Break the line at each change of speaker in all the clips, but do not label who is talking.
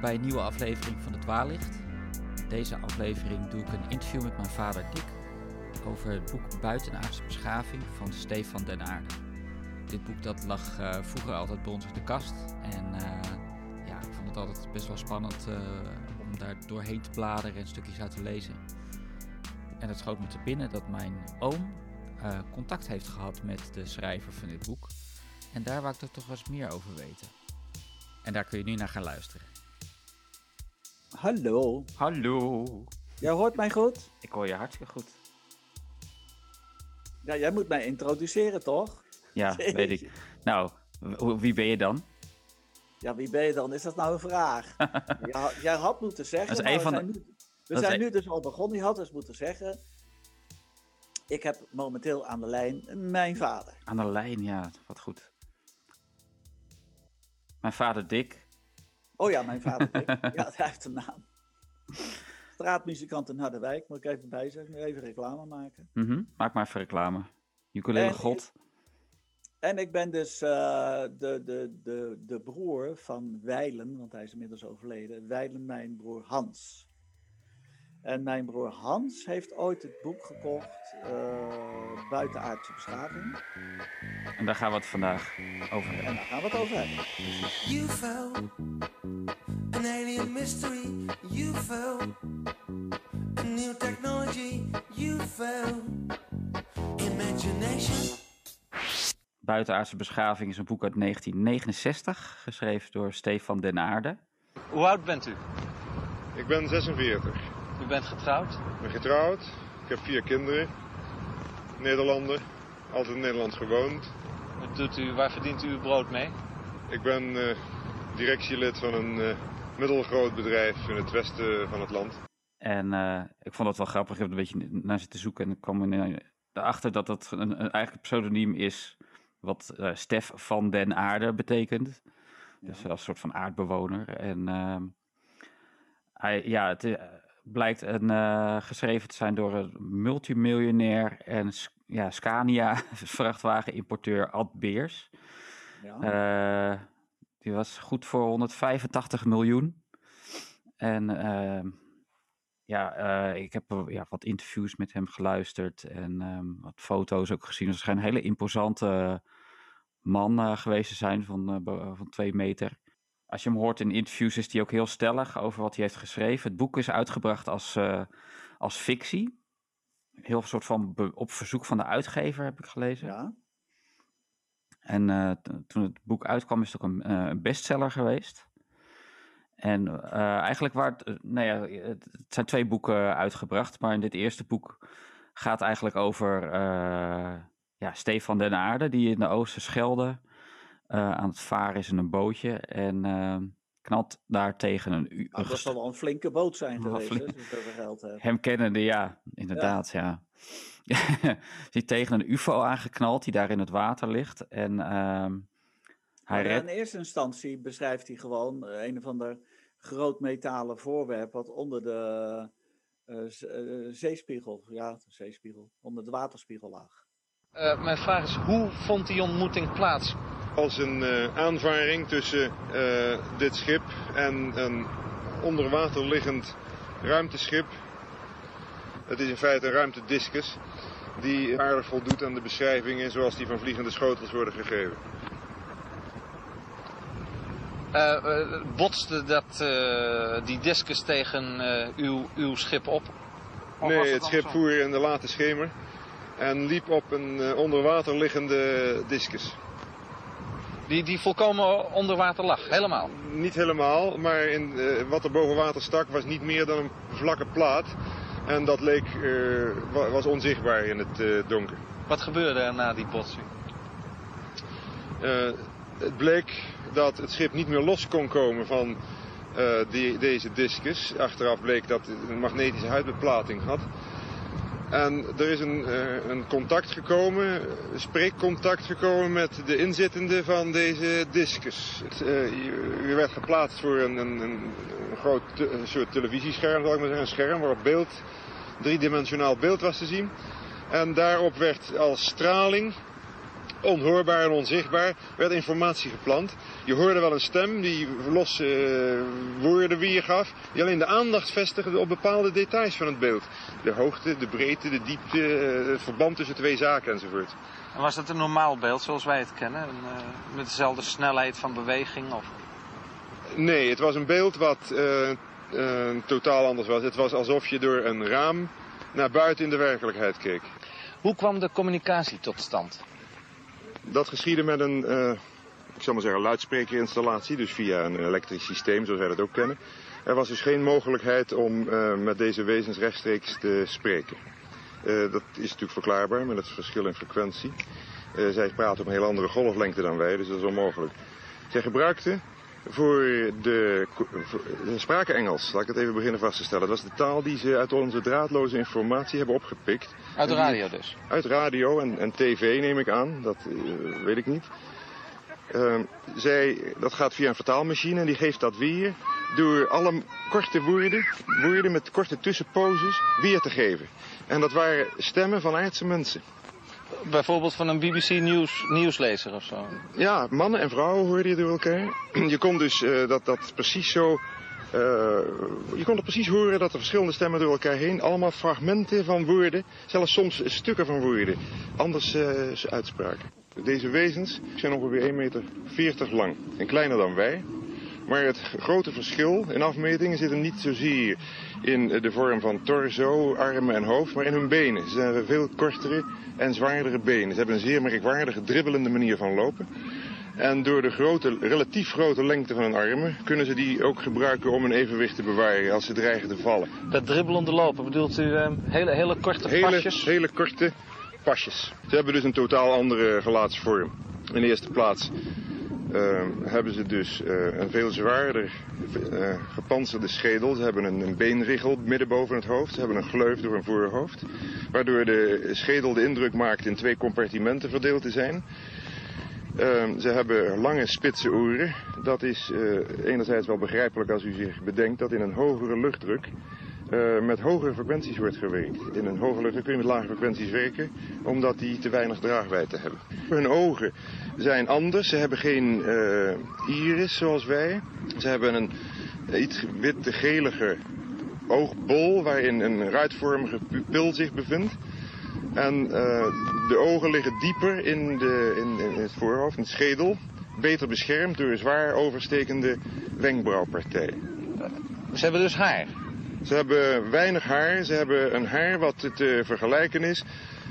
Bij een nieuwe aflevering van het Dwaallicht. Deze aflevering doe ik een interview met mijn vader Dick over het boek Buitenaardse beschaving van Stefan den Aarde. Dit boek dat lag uh, vroeger altijd bij ons in de kast en uh, ja, ik vond het altijd best wel spannend uh, om daar doorheen te bladeren en stukjes uit te lezen. En het schoot me te binnen dat mijn oom contact heeft gehad met de schrijver van dit boek. En daar wou ik er toch eens meer over weten. En daar kun je nu naar gaan luisteren.
Hallo.
Hallo.
Jij hoort mij goed?
Ik hoor je hartstikke goed.
Ja, jij moet mij introduceren, toch?
Ja, weet ik. Nou, wie ben je dan?
Ja, wie ben je dan? Is dat nou een vraag? jij had moeten zeggen.
Dat is een van de...
Nu, we zijn nu dus al begonnen. Je had dus moeten zeggen. Ik heb momenteel aan de lijn mijn vader.
Aan de lijn, ja, wat goed. Mijn vader Dick.
Oh ja, mijn vader ja, hij heeft een naam. Straatmuzikant in Harderwijk, moet ik even bij zeggen. Even reclame maken.
Mm -hmm. Maak maar even reclame. Ukulele God.
En ik ben dus uh, de, de, de, de broer van Weilen, want hij is inmiddels overleden. Weilen, mijn broer Hans. En mijn broer Hans heeft ooit het boek gekocht, uh, Buitenaardse beschaving.
En daar gaan we het vandaag over hebben.
En daar gaan we het over hebben. You fell, an alien mystery, you fell. A new technology, you fell.
Imagination. Buitenaardse beschaving is een boek uit 1969, geschreven door Stefan den Aarde.
Hoe oud bent u?
Ik ben 46.
U bent getrouwd?
Ik ben getrouwd. Ik heb vier kinderen. Nederlander. Altijd in Nederland gewoond.
Wat doet u, waar verdient u uw brood mee?
Ik ben uh, directielid van een uh, middelgroot bedrijf in het westen van het land.
En uh, ik vond dat wel grappig. Ik heb een beetje naar zitten zoeken. En ik kwam erachter dat dat een, een eigenlijk pseudoniem is. Wat Stef van den Aarde betekent. Ja. Dus als een soort van aardbewoner. En ehm, hij, ja, het blijkt een, uh, geschreven te zijn door een multimiljonair en ja, Scania vrachtwagenimporteur Ad Beers. Ja. Uh, die was goed voor 185 miljoen. En uh, ja, ik heb ja, wat interviews met hem geluisterd en um, wat foto's ook gezien. Het schijnt een hele imposante man geweest te zijn van, van twee meter als je hem hoort in interviews, is hij ook heel stellig over wat hij heeft geschreven. Het boek is uitgebracht als, uh, als fictie. Heel soort van op verzoek van de uitgever, heb ik gelezen.
Ja.
En uh, toen het boek uitkwam, is het ook een uh, bestseller geweest. En eigenlijk waar het, nou ja, het zijn twee boeken uitgebracht, maar in dit eerste boek gaat eigenlijk over ja, Stefan den Aarde, die in de Oosterschelde uh, aan het varen is in een bootje en uh, knalt daar tegen een...
Oh, dat zal wel een flinke boot zijn geweest, flink... geld
Hem kennende, ja, inderdaad, ja. ja. die tegen een ufo aangeknald die daar in het water ligt en... Uh,
hij red... In eerste instantie beschrijft hij gewoon uh, een of ander groot metalen voorwerp wat onder de uh, zeespiegel, ja, de zeespiegel, onder de waterspiegel lag.
Uh, mijn vraag is, hoe vond die ontmoeting plaats?
Als een uh, aanvaring tussen uh, dit schip en een onder water liggend ruimteschip. Het is in feite een ruimtediscus die aardig voldoet aan de beschrijvingen zoals die van vliegende schotels worden gegeven.
Uh, botste dat, die discus tegen uw, uw schip op?
Of nee, het schip voer in de late schemer en liep op een onder water liggende discus.
Die, die volkomen onder water lag, helemaal?
Niet helemaal, maar in, uh, wat er boven water stak was niet meer dan een vlakke plaat. En dat leek, uh, was onzichtbaar in het uh, donker.
Wat gebeurde er na die botsing?
het bleek dat het schip niet meer los kon komen van die, deze discus. Achteraf bleek dat het een magnetische huidbeplating had. En er is een, uh, een contact gekomen, een spreekcontact gekomen met de inzittende van deze discus. Uh, u werd geplaatst voor een, een, groot soort televisiescherm, zal ik maar zeggen, een scherm waarop beeld, driedimensionaal beeld was te zien. En daarop werd als straling onhoorbaar en onzichtbaar, werd informatie geplant. Je hoorde wel een stem die losse uh, woorden weergaf, die alleen de aandacht vestigde op bepaalde details van het beeld. De hoogte, de breedte, de diepte, uh, het verband tussen twee zaken enzovoort.
En was dat een normaal beeld zoals wij het kennen? Een, uh, met dezelfde snelheid van beweging? Of?
Nee, het was een beeld wat totaal anders was. Het was alsof je door een raam naar buiten in de werkelijkheid keek.
Hoe kwam de communicatie tot stand?
Dat geschiedde met een, uh, ik zal maar zeggen, luidsprekerinstallatie. Dus via een elektrisch systeem, zoals wij dat ook kennen. Er was dus geen mogelijkheid om uh, met deze wezens rechtstreeks te spreken. Uh, dat is natuurlijk verklaarbaar met het verschil in frequentie. zij praten op een heel andere golflengte dan wij, dus dat is onmogelijk. Zij gebruikten voor de, voor, spraken Engels. Laat ik het even beginnen vast te stellen. Dat was de taal die ze uit onze draadloze informatie hebben opgepikt.
Uit de radio dus?
Uit radio en, en tv neem ik aan, dat uh, weet ik niet. Uh, zij, dat gaat via een vertaalmachine en die geeft dat weer door alle korte woorden, woorden met korte tussenposes, weer te geven. En dat waren stemmen van aardse mensen.
Bijvoorbeeld van een BBC nieuws, nieuwslezer of zo?
Ja, mannen en vrouwen hoorde je door elkaar. Je kon dus uh, dat, dat precies zo... Uh, je kon er precies horen dat de verschillende stemmen door elkaar heen... allemaal fragmenten van woorden, zelfs soms stukken van woorden... anders uh, uitspraken. Deze wezens zijn ongeveer 1,40 meter lang en kleiner dan wij... Maar het grote verschil in afmetingen zit hem niet zozeer in de vorm van torso, armen en hoofd, maar in hun benen. Ze hebben veel kortere en zwaardere benen. Ze hebben een zeer merkwaardige dribbelende manier van lopen. En door de grote, relatief grote lengte van hun armen kunnen ze die ook gebruiken om een evenwicht te bewaren als ze dreigen te vallen.
Dat dribbelende lopen, bedoelt u uh, hele, hele korte
hele,
pasjes?
Hele korte pasjes. Ze hebben dus een totaal andere gelaatsvorm. In de eerste plaats uh, hebben ze dus uh, een veel zwaarder uh, gepantserde schedel. Ze hebben een, een beenriggel midden boven het hoofd. Ze hebben een gleuf door hun voorhoofd. Waardoor de schedel de indruk maakt in twee compartimenten verdeeld te zijn. ze hebben lange spitse oren. Dat is enerzijds wel begrijpelijk als u zich bedenkt dat in een hogere luchtdruk uh, met hogere frequenties wordt gewerkt. In een hoge kun je met lage frequenties werken, omdat die te weinig draagwijdte hebben. Hun ogen zijn anders. Ze hebben geen uh, iris zoals wij. Ze hebben een iets witte gelige oogbol waarin een ruitvormige pupil zich bevindt. En de ogen liggen dieper in, de, in, in het voorhoofd, in het schedel. Beter beschermd door zwaar overstekende wenkbrauwpartijen.
Ze hebben dus haar.
Ze hebben weinig haar. Ze hebben een haar wat te vergelijken is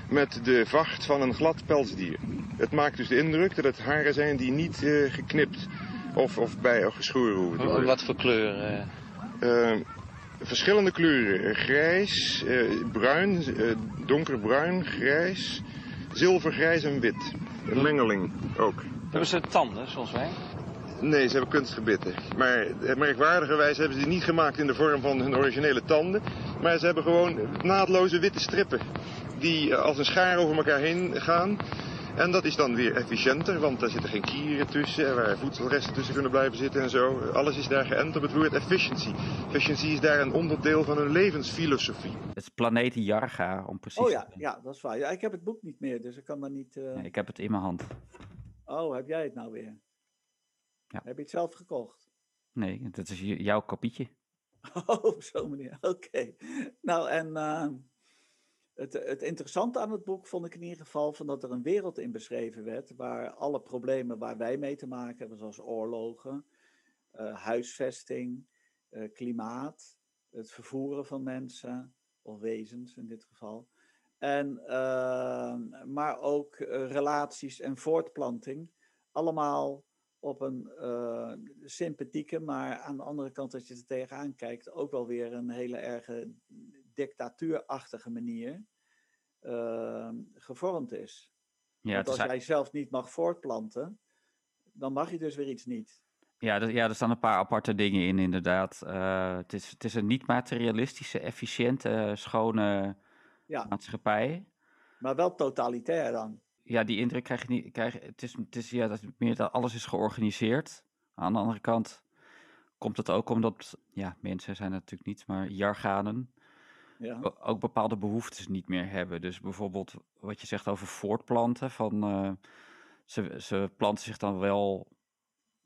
met de vacht van een glad pelsdier. Het maakt dus de indruk dat het haren zijn die niet uh, geknipt of, of bij of geschoren hoeven te worden.
Wat voor kleuren?
Uh, verschillende kleuren. Grijs, uh, bruin, donkerbruin, grijs, zilvergrijs en wit. Een mengeling ook.
Hebben ze tanden zoals wij?
Nee, ze hebben kunstgebitten. Maar merkwaardigerwijs hebben ze die niet gemaakt in de vorm van hun originele tanden. Maar ze hebben gewoon naadloze witte strippen. Die als een schaar over elkaar heen gaan. En dat is dan weer efficiënter, want daar zitten geen kieren tussen, waar voedselresten tussen kunnen blijven zitten en zo. Alles is daar geënt op het woord efficiency. Efficiency is daar een onderdeel van hun levensfilosofie.
Het is planeet Jarga, om precies
Oh ja, ja dat is waar. Ja, ik heb het boek niet meer, dus ik kan daar niet... Uh...
Nee, ik heb het in mijn hand.
Oh, heb jij het nou weer?
Ja.
Heb je het zelf gekocht?
Nee, dat is jouw kopietje.
Oh, op zo'n manier. Oké. Okay. Nou, en uh, het, het interessante aan het boek vond ik in ieder geval van dat er een wereld in beschreven werd waar alle problemen waar wij mee te maken hebben, zoals oorlogen, uh, huisvesting, uh, klimaat, het vervoeren van mensen, of wezens in dit geval, en, maar ook relaties en voortplanting, allemaal op een uh, sympathieke, maar aan de andere kant, als je er tegenaan kijkt, ook wel weer een hele erge dictatuurachtige manier uh, gevormd is. Ja, Want als is... jij zelf niet mag voortplanten, dan mag je dus weer iets niet.
Ja, er, ja, er staan een paar aparte dingen in, inderdaad. Uh, het, is, het is een niet-materialistische, efficiënte, schone ja. maatschappij.
Maar wel totalitair dan
ja, die indruk krijg je niet. Krijg, het is, het is ja, dat meer dat alles is georganiseerd. Aan de andere kant komt het ook omdat, ja, mensen zijn natuurlijk niet, maar jarganen ja. ook bepaalde behoeftes niet meer hebben. Dus bijvoorbeeld wat je zegt over voortplanten, van uh, ze, ze planten zich dan wel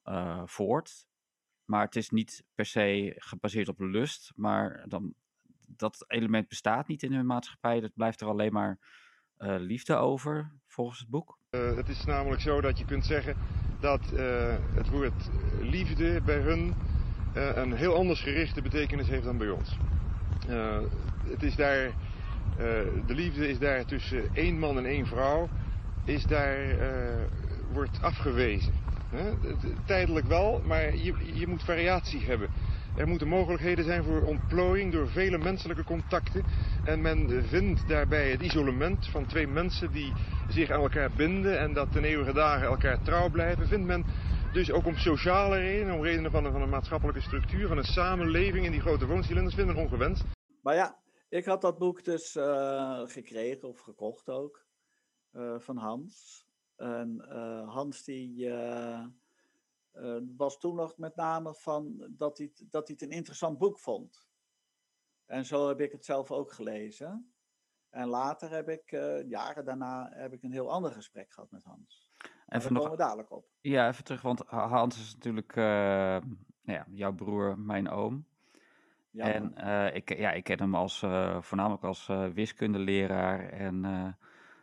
eh, voort. Maar het is niet per se gebaseerd op lust. Maar dan, dat element bestaat niet in hun maatschappij. Dat blijft er alleen maar eh, liefde over, volgens het boek.
Uh, het is namelijk zo dat je kunt zeggen dat uh, het woord liefde bij hun een heel anders gerichte betekenis heeft dan bij ons. het is daar, de liefde is daar tussen één man en één vrouw, is daar, wordt afgewezen. Tijdelijk wel, maar je, je moet variatie hebben. Er moeten mogelijkheden zijn voor ontplooiing door vele menselijke contacten. En men vindt daarbij het isolement van twee mensen die zich aan elkaar binden en dat ten eeuwige dagen elkaar trouw blijven, vindt men dus ook om sociale redenen, om redenen van een, maatschappelijke structuur, van een samenleving in die grote wooncilinders, vindt men ongewenst.
Maar ja, ik had dat boek dus uh, gekregen of gekocht ook uh, van Hans. En uh, Hans die uh, was toen nog met name van dat hij, dat hij het een interessant boek vond. En zo heb ik het zelf ook gelezen. En later heb ik, uh, jaren daarna, heb ik een heel ander gesprek gehad met Hans. En daar komen we dadelijk op.
Ja, even terug, want Hans is natuurlijk uh, nou ja, jouw broer, mijn oom. Ja, en ik, ja, ik ken hem als, voornamelijk als wiskundeleraar en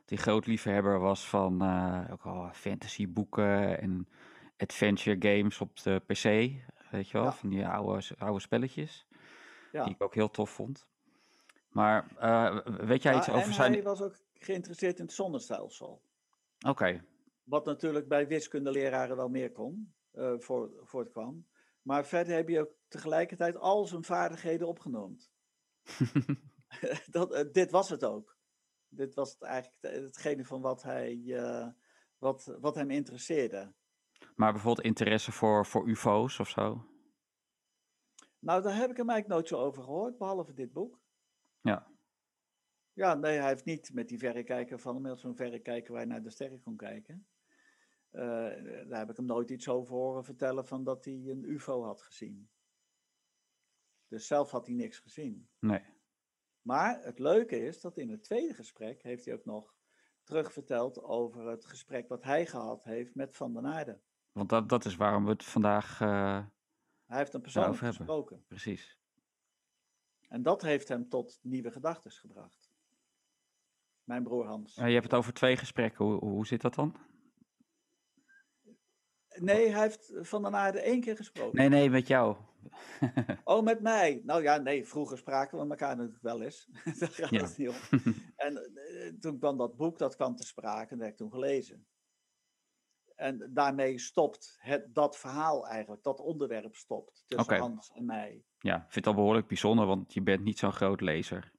die groot liefhebber was van ook al fantasyboeken en adventure games op de PC. Weet je wel, van die oude, oude spelletjes. Ja. Die ik ook heel tof vond. Maar uh, weet jij iets over zijn...
hij was ook geïnteresseerd in het zonnestelsel.
Oké.
Wat natuurlijk bij wiskundeleraren wel meer kon, uh, voor, voortkwam. Maar verder heb je ook tegelijkertijd al zijn vaardigheden opgenoemd. dat, uh, dit was het ook. Dit was het eigenlijk hetgene van wat, hij, wat, wat hem interesseerde.
Maar bijvoorbeeld interesse voor, voor UFO's of zo?
Nou, daar heb ik hem eigenlijk nooit zo over gehoord, behalve dit boek.
Ja.
Ja, nee, hij heeft niet met die verrekijker van met zo'n verrekijker waar hij naar de sterren kon kijken. Uh, daar heb ik hem nooit iets over horen vertellen van dat hij een UFO had gezien. Dus zelf had hij niks gezien.
Nee.
Maar het leuke is dat in het tweede gesprek heeft hij ook nog terugverteld over het gesprek wat hij gehad heeft met Van den Aarde.
Want dat, dat is waarom we het vandaag. Uh,
hij heeft een persoonlijk gesproken.
Precies.
En dat heeft hem tot nieuwe gedachten gebracht. Mijn broer Hans.
je hebt het over twee gesprekken. Hoe, hoe zit dat dan?
Nee, hij heeft van den Aarde één keer gesproken.
Nee, nee, met jou.
oh, met mij. Nou ja, nee, vroeger spraken we elkaar natuurlijk wel eens. Daar gaat ja. het niet om. en uh, toen kwam dat boek, dat kwam te sprake, en dat heb ik toen gelezen. En daarmee stopt het, dat verhaal eigenlijk, dat onderwerp stopt tussen okay. Hans en mij.
Ja, ik vind het al behoorlijk bijzonder, want je bent niet zo'n groot lezer.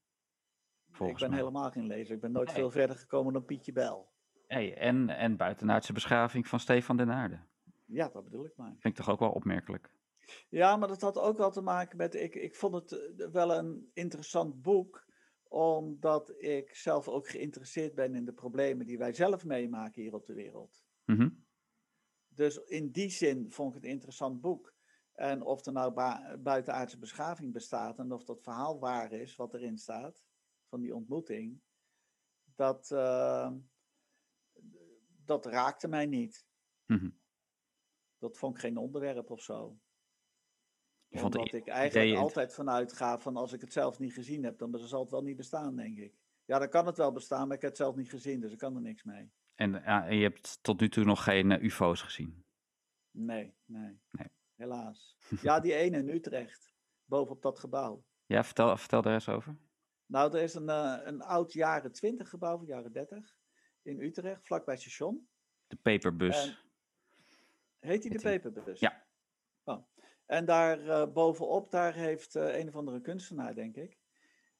Ik ben helemaal geen lezer. Ik ben nooit nee. veel verder gekomen dan Pietje Bel.
Hey, en, en buitenaardse beschaving van Stefan den Aarde.
Ja, dat bedoel ik maar.
Vind ik toch ook wel opmerkelijk.
Ja, maar dat had ook wel te maken met. Ik, ik vond het eh, wel een interessant boek, omdat ik zelf ook geïnteresseerd ben in de problemen die wij zelf meemaken hier op de wereld.
Mm -hmm.
Dus in die zin vond ik het een interessant boek. En of er nou buitenaardse beschaving bestaat en of dat verhaal waar is, wat erin staat, van die ontmoeting, dat, uh, dat raakte mij niet.
Mm -hmm.
Dat vond ik geen onderwerp of zo. Je Omdat ik eigenlijk altijd vanuit ga van als ik het zelf niet gezien heb, dan zal het wel niet bestaan, denk ik. Ja, dan kan het wel bestaan, maar ik heb het zelf niet gezien, dus ik kan er niks mee.
En, ja, en je hebt tot nu toe nog geen uh, UFO's gezien?
Nee, nee, nee. Helaas. Ja, die ene in Utrecht, bovenop dat gebouw.
Ja, vertel, vertel daar eens over.
Nou, er is een, uh, een oud jaren 20 gebouw, van jaren 30, in Utrecht, vlakbij het station.
De Paperbus.
En, heet die de Paperbus?
Ja.
Oh. En daar uh, bovenop, daar heeft uh, een of andere kunstenaar, denk ik,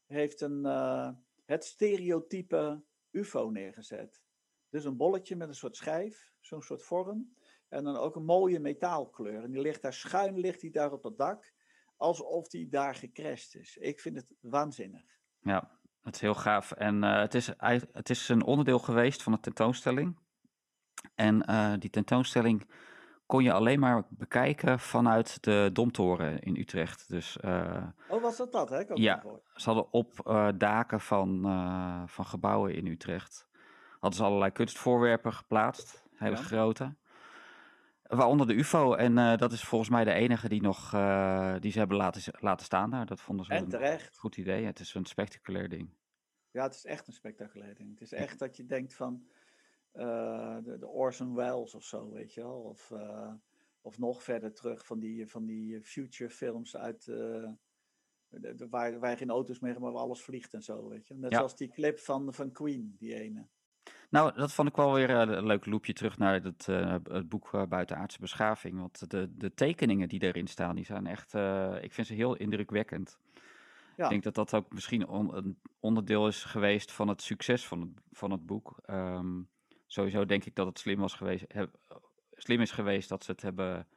heeft een, uh, het stereotype UFO neergezet. Dus een bolletje met een soort schijf, zo'n soort vorm. En dan ook een mooie metaalkleur. En die ligt daar schuin, ligt die daar op het dak, alsof die daar gecrashed is. Ik vind het waanzinnig.
Ja, het is heel gaaf. En het, is, het is een onderdeel geweest van de tentoonstelling. En die tentoonstelling kon je alleen maar bekijken vanuit de Domtoren in Utrecht. Dus, uh,
oh, was dat dat? Hè? Ik
ja, ze hadden op daken van, van gebouwen in Utrecht... hadden ze allerlei kunstvoorwerpen geplaatst. hele
Ja.
grote. Waaronder de UFO. En eh, dat is volgens mij de enige die nog eh, die ze hebben laten, laten staan daar. Dat vonden ze
En
een goed idee. Het is een spectaculair ding.
Ja, het is echt een spectaculair ding. Het is echt dat je denkt van eh, de, de Orson Welles of zo, weet je wel. Of, of nog verder terug van die, van die future films uit... de- de- waar, waar je geen auto's meer maar waar alles vliegt en zo, weet je. Net
Ja.
zoals die clip van, van Queen, die ene.
Nou, dat vond ik wel weer eh, een leuk loopje terug naar het, eh, het boek uh, Buitenaardse Beschaving. Want de, de tekeningen die erin staan, die zijn echt, eh, ik vind ze heel indrukwekkend.
Ja.
Ik denk dat dat ook misschien on- een onderdeel is geweest van het succes van het, van het boek. Ehm, sowieso denk ik dat het slim, was geweest, heb- slim is geweest dat ze het hebben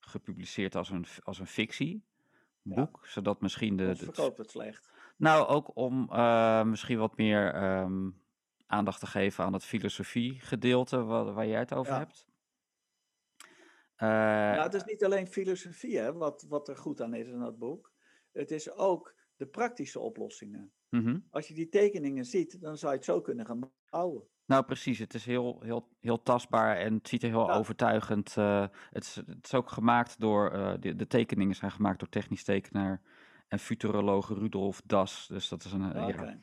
gepubliceerd als een, als een fictieboek. Zodat misschien de...
Dat verkoopt het slecht.
nou, ook om eh, misschien wat meer ehm, aandacht te geven aan het filosofie-gedeelte waar, waar jij het over
Ja.
hebt. Eh,
Nou, het is niet alleen filosofie hè, wat, wat er goed aan is in dat boek. Het is ook de praktische oplossingen.
mhm.
Als je die tekeningen ziet, dan zou je het zo kunnen gaan bouwen.
Nou, precies. Het is heel, heel, heel tastbaar en het ziet er heel
Ja.
overtuigend. eh, het, is, het is ook gemaakt door, eh, de, de tekeningen zijn gemaakt door technisch tekenaar en futuroloog Rudolf Das. Dus dat is een, ja,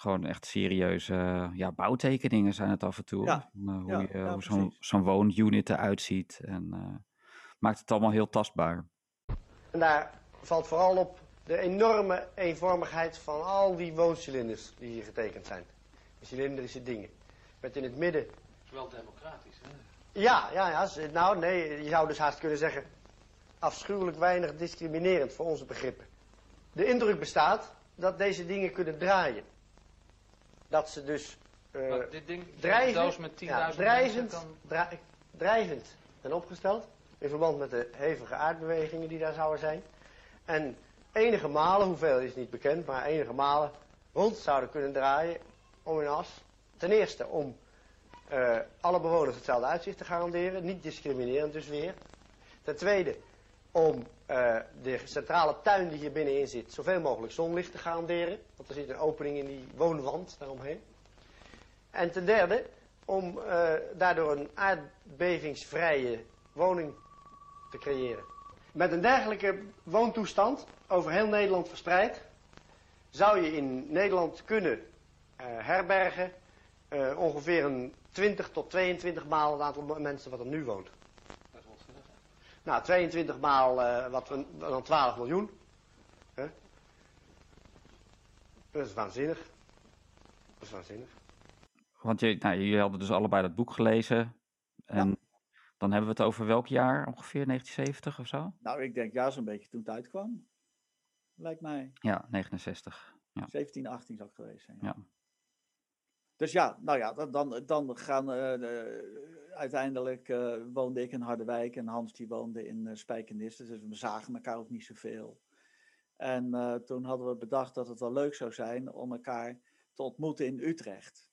gewoon echt serieuze eh, ja, bouwtekeningen zijn het af en toe.
Ja.
Eh, hoe
Ja, ja,
hoe zo'n woonunit eruit ziet. En eh, maakt het allemaal heel tastbaar.
En daar valt vooral op de enorme eenvormigheid van al die wooncilinders die hier getekend zijn. De cilindrische dingen. Met in het midden.
Wel democratisch, hè?
Ja, ja, ja. Nou, nee, je zou dus haast kunnen zeggen. afschuwelijk weinig discriminerend voor onze begrippen. De indruk bestaat dat deze dingen kunnen draaien. Dat ze dus.
Maar dit ding, met 10.000
ja,
mensen
drijvend,
kan...
dra- zijn opgesteld. In verband met de hevige aardbewegingen die daar zouden zijn. En enige malen, hoeveel is niet bekend, maar enige malen rond zouden kunnen draaien om hun as. Ten eerste om eh, alle bewoners hetzelfde uitzicht te garanderen, niet discriminerend dus weer. Ten tweede om eh, de centrale tuin die hier binnenin zit zoveel mogelijk zonlicht te garanderen. Want er zit een opening in die woonwand daaromheen. En ten derde om eh, daardoor een aardbevingsvrije woning te creëren. Met een dergelijke woontoestand over heel Nederland verspreid, zou je in Nederland kunnen eh, herbergen ongeveer een 20 tot 22 maal het aantal mensen wat er nu woont.
Dat wordt veel, hè?
Nou, 22 maal eh, wat we, dan 12 miljoen. Hè? Dat is waanzinnig. Dat is waanzinnig.
Want je, nou, jullie hadden dus allebei dat boek gelezen. En dan hebben we het over welk jaar ongeveer? 1970 of zo?
Nou, ik denk ja, zo'n beetje toen het uitkwam. Lijkt mij.
Ja, 69. Ja.
17, 18 zou ik geweest zijn.
Ja.
Dus ja, nou ja, dan, dan, gaan de- uiteindelijk eh, woonde ik in Harderwijk en Hans die woonde in eh Spijkenisse. Dus we zagen elkaar ook niet zoveel. En toen hadden we bedacht dat het wel leuk zou zijn om elkaar te ontmoeten in Utrecht.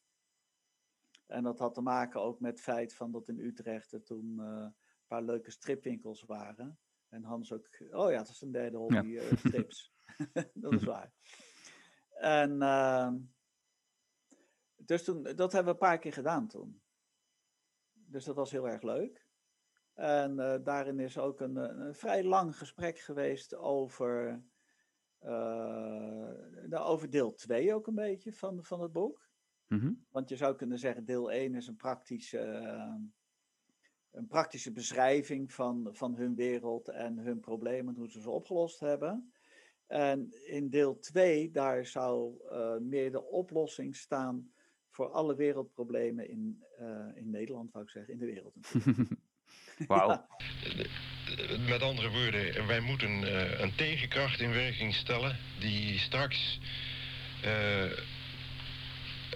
En dat had te maken ook met het feit van dat in Utrecht er toen een paar leuke stripwinkels waren. En Hans ook, oh ja, dat is een derde hobby, eh, strips. dat is waar. En ehm, dus toen, dat hebben we een paar keer gedaan toen. Dus dat was heel erg leuk. En eh, daarin is ook een, eh, een vrij lang gesprek geweest over, nou, over deel 2 ook een beetje van, van het boek.
Mhm.
Want je zou kunnen zeggen, deel 1 is een praktische, een praktische beschrijving van, van hun wereld en hun problemen, hoe ze ze opgelost hebben. En in deel 2, daar zou meer de oplossing staan voor alle wereldproblemen in, eh, in Nederland, wou ik zeggen, in de wereld.
Wauw.
Ja.
Met andere woorden, wij moeten eh, een tegenkracht in werking stellen die straks eh,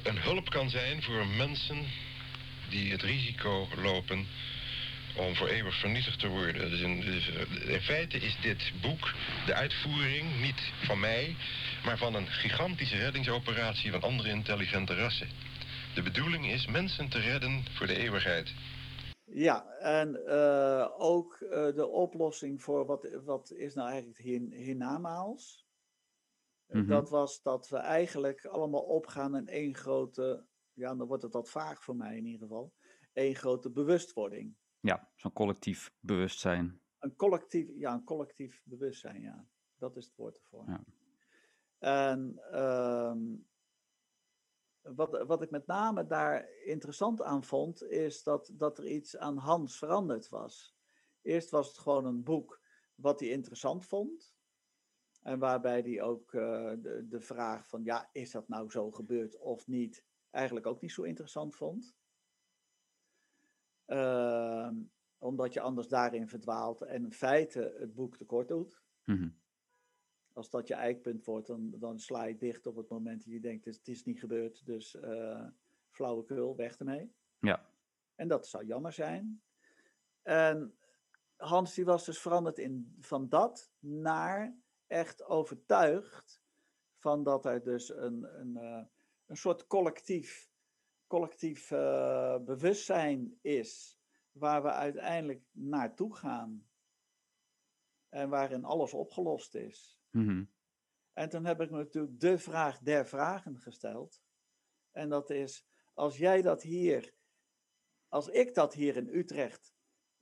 een hulp kan zijn voor mensen die het risico lopen om voor eeuwig vernietigd te worden. Dus in, dus, in feite is dit boek de uitvoering niet van mij, maar van een gigantische reddingsoperatie van andere intelligente rassen. De bedoeling is mensen te redden voor de eeuwigheid.
Ja, en eh, ook eh, de oplossing voor wat, wat is nou eigenlijk het hin, hiernamaals. Eh,
Mhm.
Dat was dat we eigenlijk allemaal opgaan in één grote, ja, dan wordt het wat vaag voor mij in ieder geval, één grote bewustwording.
Ja, zo'n collectief bewustzijn.
Een collectief, ja, een collectief bewustzijn, ja. Dat is het woord ervoor.
Ja.
En ehm, wat, wat ik met name daar interessant aan vond, is dat, dat er iets aan Hans veranderd was. Eerst was het gewoon een boek wat hij interessant vond. En waarbij hij ook eh, de, vraag van, ja, is dat nou zo gebeurd of niet, eigenlijk ook niet zo interessant vond. Ehm, omdat je anders daarin verdwaalt en in feite het boek tekort doet.
Mhm.
Als dat je eikpunt wordt, dan, dan sla je dicht op het moment dat je denkt, het is niet gebeurd, dus eh flauwekul, weg ermee.
Ja.
En dat zou jammer zijn. En Hans die was dus veranderd in, van dat naar echt overtuigd van dat er dus een, een, eh, een soort collectief, collectief eh, bewustzijn is waar we uiteindelijk naartoe gaan. En waarin alles opgelost is.
Mhm.
En toen heb ik me natuurlijk de vraag der vragen gesteld. En dat is, als jij dat hier, als ik dat hier in Utrecht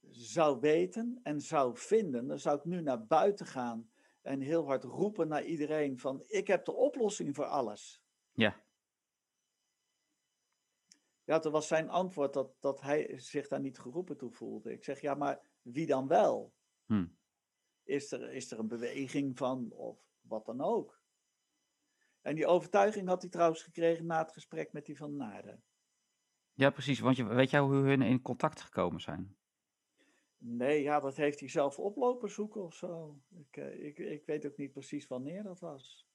zou weten en zou vinden, dan zou ik nu naar buiten gaan en heel hard roepen naar iedereen van, ik heb de oplossing voor alles.
Ja.
Ja, toen was zijn antwoord dat, dat hij zich daar niet geroepen toe voelde. Ik zeg, ja, maar wie dan wel?
Hm.
Is er, is er een beweging van of wat dan ook? En die overtuiging had hij trouwens gekregen na het gesprek met die van Naarden.
Ja, precies. Want je, weet jij hoe hun in contact gekomen zijn?
Nee, ja, dat heeft hij zelf oplopen zoeken of zo. Ik, eh, ik, ik weet ook niet precies wanneer dat was.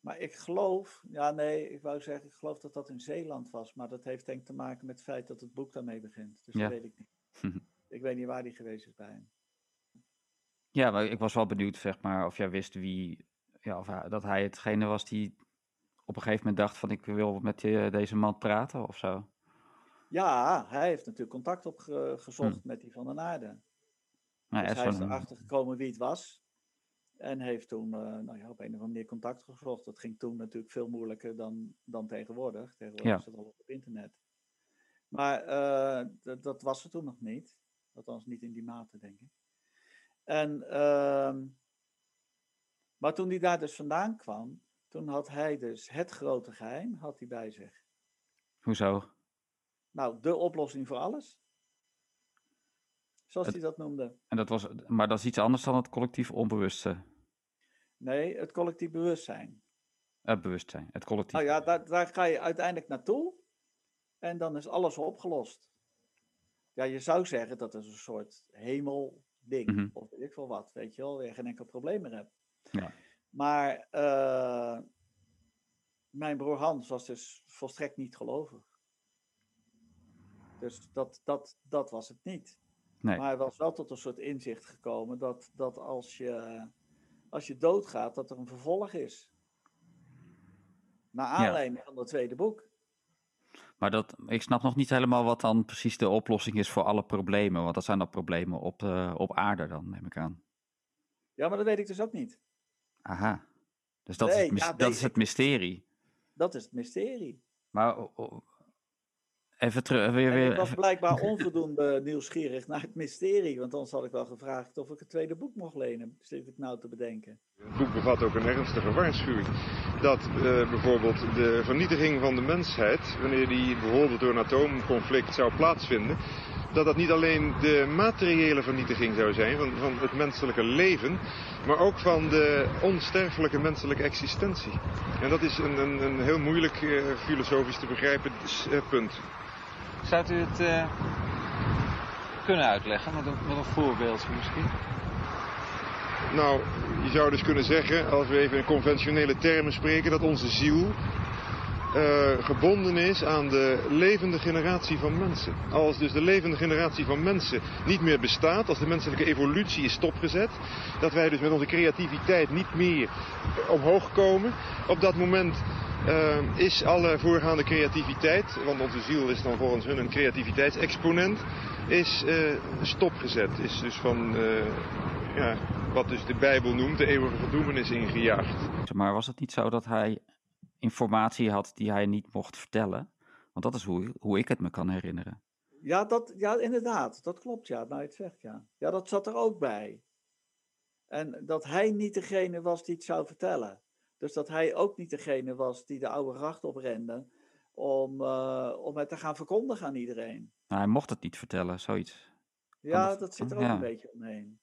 Maar ik geloof, ja nee, ik wou zeggen, ik geloof dat dat in Zeeland was. Maar dat heeft denk ik te maken met het feit dat het boek daarmee begint. Dus
Ja.
dat weet ik niet. Ik weet niet waar die geweest is bij hem.
Ja, maar ik was wel benieuwd, zeg maar, of jij wist wie, ja, of hij- dat hij hetgene was die op een gegeven moment dacht van ik wil met eh, deze man praten of zo.
Ja, hij heeft natuurlijk contact opgezocht met die van den Aarde.
Nou,
dus hij is erachter gekomen wie het was. En heeft toen eh, nou ja, op een of andere manier contact gezocht. Dat ging toen natuurlijk veel moeilijker dan, dan tegenwoordig. Tegenwoordig
Ja.
is het al op internet. Maar eh, dat- dat was er toen nog niet. Althans niet in die mate, denk ik. En, ehm, maar toen hij daar dus vandaan kwam, toen had hij dus het grote geheim had hij bij zich.
Hoezo?
Nou, de oplossing voor alles. Zoals
Het-
hij dat noemde.
En dat was, maar dat is iets anders dan het collectief onbewuste
Nee, het collectief bewustzijn.
eh, bewustzijn. Het collectief.
Nou ja, daar, daar ga je uiteindelijk naartoe. En dan is alles opgelost. Ja, je zou zeggen dat is een soort hemelding.
Mhm.
Of weet ik veel wat. Weet je wel, waar je geen enkel probleem meer hebt.
Ja.
Maar eh, mijn broer Hans was dus volstrekt niet gelovig. Dus dat, dat, dat was het niet.
Nee.
Maar hij was wel tot een soort inzicht gekomen dat, dat als, je, als je doodgaat, dat er een vervolg is. Naar aanleiding van het tweede boek.
Maar dat, ik snap nog niet helemaal wat dan precies de oplossing is voor alle problemen. Want dat zijn dan problemen op, eh, op aarde dan, neem ik aan.
Ja, maar dat weet ik dus ook niet.
Aha. Dus dat, is, het,
ja,
dat is het mysterie.
Dat is het mysterie.
Maar even terug. Weer,
En
weer,
ik was blijkbaar onvoldoende nieuwsgierig naar het mysterie. Want anders had ik wel gevraagd of ik het tweede boek mocht lenen. Zit ik nou te bedenken.
Het boek bevat ook een ernstige waarschuwing. Dat eh, bijvoorbeeld de vernietiging van de mensheid, wanneer die bijvoorbeeld door een atoomconflict zou plaatsvinden, dat dat niet alleen de materiële vernietiging zou zijn van, van het menselijke leven, maar ook van de onsterfelijke menselijke existentie. En dat is een, een, een heel moeilijk eh, filosofisch te begrijpen eh, punt.
Zou u het eh, kunnen uitleggen met een, met een voorbeeldje misschien?
Nou, je zou dus kunnen zeggen, als we even in conventionele termen spreken, dat onze ziel eh, gebonden is aan de levende generatie van mensen. Als dus de levende generatie van mensen niet meer bestaat, als de menselijke evolutie is stopgezet, dat wij dus met onze creativiteit niet meer omhoog komen, op dat moment is alle voorgaande creativiteit, want onze ziel is dan volgens hun een creativiteitsexponent, is eh, stopgezet. Is dus van, eh, ja, wat dus de Bijbel noemt, de eeuwige verdoemenis ingejaagd.
Maar was het niet zo dat hij informatie had die hij niet mocht vertellen? Want dat is hoe, hoe ik het me kan herinneren.
Ja, dat, ja, inderdaad. Dat klopt, ja. Nou, je het zegt, ja. Ja, dat zat er ook bij. En dat hij niet degene was die het zou vertellen. Dus dat hij ook niet degene was die de oude gracht oprende om, eh, om het te gaan verkondigen aan iedereen.
Nou, hij mocht het niet vertellen, zoiets.
Ja,
dat-
dat zit er ook
ja.
een beetje omheen.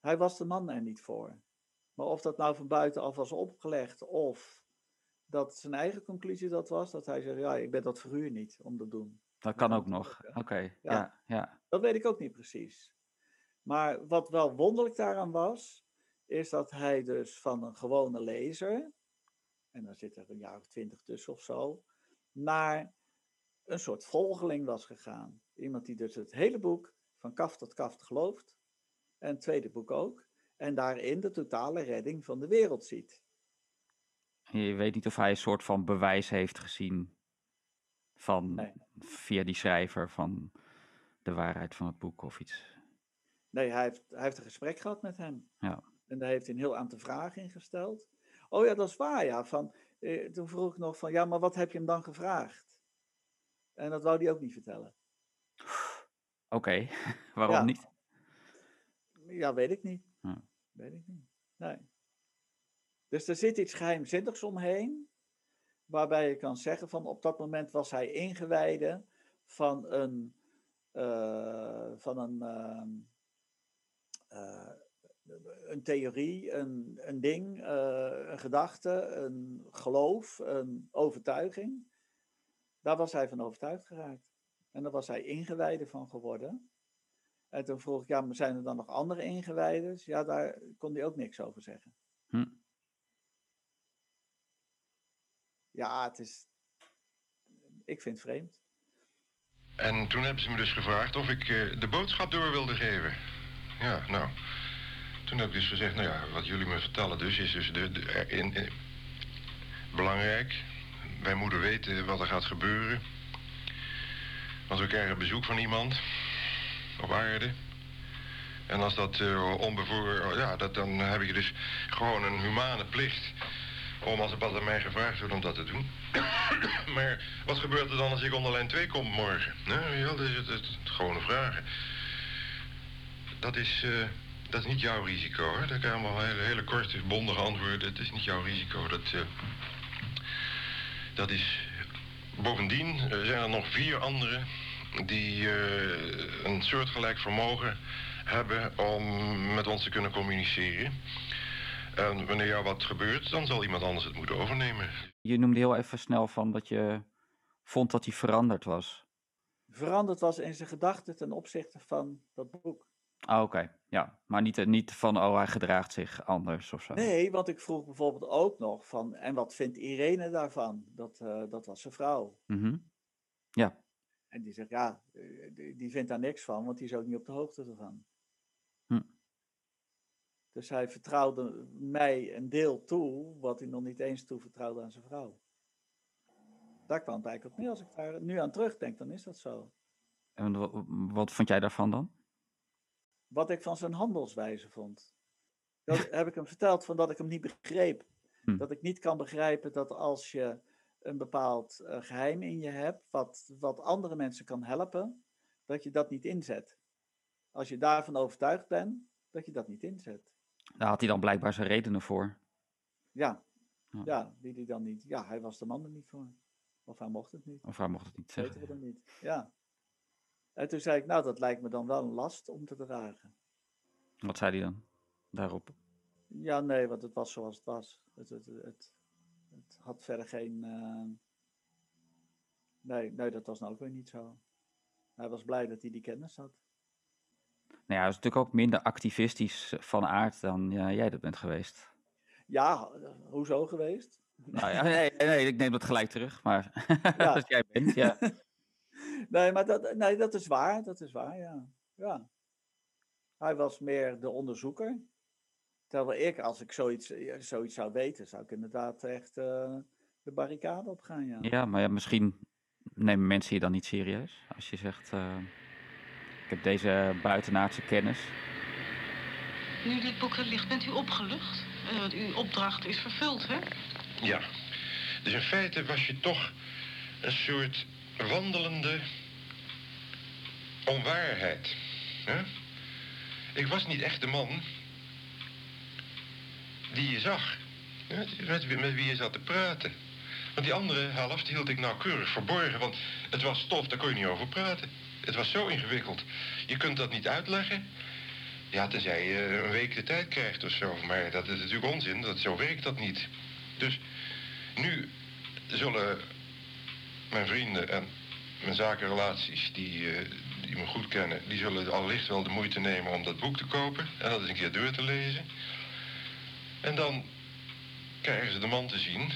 Hij was de man er niet voor. Maar of dat nou van buitenaf was opgelegd of dat zijn eigen conclusie dat was, dat hij zegt, ja, ik ben dat verhuur niet om te doen.
Dat kan ook nog. Oké. Ja.
ja, Dat weet ik ook niet precies. Maar wat wel wonderlijk daaraan was, is dat hij dus van een gewone lezer, en dan zit er een jaar of twintig tussen of zo, naar een soort volgeling was gegaan. Iemand die dus het hele boek van kaft tot kaft gelooft, en het tweede boek ook, en daarin de totale redding van de wereld ziet.
Je weet niet of hij een soort van bewijs heeft gezien van,
Nee.
via die schrijver van de waarheid van het boek of iets.
Nee, hij heeft, hij heeft een gesprek gehad met hem.
Ja.
En daar heeft hij een heel aantal vragen in gesteld. Oh ja, dat is waar, ja. Van, eh, toen vroeg ik nog van, ja, maar wat heb je hem dan gevraagd? En dat wou hij ook niet vertellen.
Oké, waarom
Ja.
niet?
Ja, weet ik niet.
Ja.
Weet ik niet. Nee. Dus er zit iets geheimzinnigs omheen, waarbij je kan zeggen van op dat moment was hij ingewijde van een, eh, van een, ehm, eh, een theorie, een, een ding, eh, een gedachte, een geloof, een overtuiging. Daar was hij van overtuigd geraakt. En daar was hij ingewijde van geworden. En toen vroeg ik, ja, maar zijn er dan nog andere ingewijden? Ja, daar kon hij ook niks over zeggen.
Hm.
Ja, het is. Ik vind het vreemd.
En toen hebben ze me dus gevraagd of ik eh, de boodschap door wilde geven. Ja, nou. Toen heb ik dus gezegd, nou ja, wat jullie me vertellen dus, is dus de, er- in, belangrijk. Wij moeten weten wat er gaat gebeuren. Want we krijgen bezoek van iemand op aarde. En als dat uh, onbevoor... Ja, dat, dan heb ik dus gewoon een humane plicht... om als wat aan mij gevraagd wordt om dat te doen. maar wat gebeurt er dan als ik onder lijn 2 kom morgen? Nou, ja, dat is het, het, het gewone vragen. Dat is, eh, dat is niet jouw risico, hoor. Dat kan allemaal hele, hele korte, bondige antwoorden. Het is niet jouw risico. Dat, eh, dat is... Bovendien eh, zijn er nog vier anderen die eh, een soortgelijk vermogen hebben om met ons te kunnen communiceren. En wanneer jou wat gebeurt, dan zal iemand anders het moeten overnemen.
Je noemde heel even snel van dat je vond dat hij veranderd was.
Veranderd was in zijn gedachten ten opzichte van dat boek.
Ah, oké. Ja, maar niet, eh, niet van, oh, hij gedraagt zich anders of zo.
Nee, want ik vroeg bijvoorbeeld ook nog van, en wat vindt Irene daarvan? Dat, eh, dat was zijn vrouw.
Mhm. Ja,
En die zegt, ja, eh, die, vindt daar niks van, want die is ook niet op de hoogte ervan.
Hm.
Dus hij vertrouwde mij een deel toe, wat hij nog niet eens toevertrouwde aan zijn vrouw. Daar kwam het eigenlijk op neer. Als ik daar nu aan terugdenk, dan is dat zo.
en wat vond jij daarvan dan?
Wat ik van zijn handelswijze vond. Dat heb ik hem verteld, van dat ik hem niet begreep.
Hm.
Dat ik niet kan begrijpen dat als je een bepaald eh, geheim in je hebt, wat, wat andere mensen kan helpen, dat je dat niet inzet. Als je daarvan overtuigd bent, dat je dat niet inzet.
Daar had hij dan blijkbaar zijn redenen voor.
Ja,
Ja.
ja, die die dan niet. Ja, hij was de man er niet voor. Of hij mocht het niet.
Of hij mocht het niet
Dat weten
zeggen.
we dan niet. Ja. En toen zei ik, nou, dat lijkt me dan wel een last om te dragen.
Wat zei hij dan daarop?
Ja, nee, want het was zoals het was. Het, het, het, het had verder geen. eh, Nee, nee, dat was nou ook weer niet zo. Hij was blij dat hij die kennis had.
Nou ja, hij is natuurlijk ook minder activistisch van aard dan ja, jij dat bent geweest.
Ja, eh, hoezo geweest?
Nou ja, nee, nee, ik neem dat gelijk terug, maar
Ja.
als jij bent, ja.
Nee, maar dat, nee, dat is waar, dat is waar, ja. ja. Hij was meer de onderzoeker. Terwijl ik, als ik zoiets, eh, zoiets zou weten, zou ik inderdaad echt eh, de barricade opgaan, ja.
Ja, maar ja, misschien nemen mensen je dan niet serieus. Als je zegt, eh, ik heb deze buitenaardse kennis.
Nu dit boek er ligt, bent u opgelucht? Eh, want uw opdracht is vervuld, hè?
Ja. Dus in feite was je toch een soort wandelende onwaarheid. Ik was niet echt de man die je zag. Met, met wie je zat te praten. Want die andere helft hield ik nauwkeurig verborgen. Want het was stof, daar kon je niet over praten. Het was zo ingewikkeld. Je kunt dat niet uitleggen. Ja, tenzij je een week de tijd krijgt of zo. Maar dat is natuurlijk onzin. Dat, zo werkt dat niet. Dus nu zullen mijn vrienden en mijn zakenrelaties die, eh, die me goed kennen, die zullen allicht wel de moeite nemen om dat boek te kopen en dat eens een keer door te lezen. En dan krijgen ze de man te zien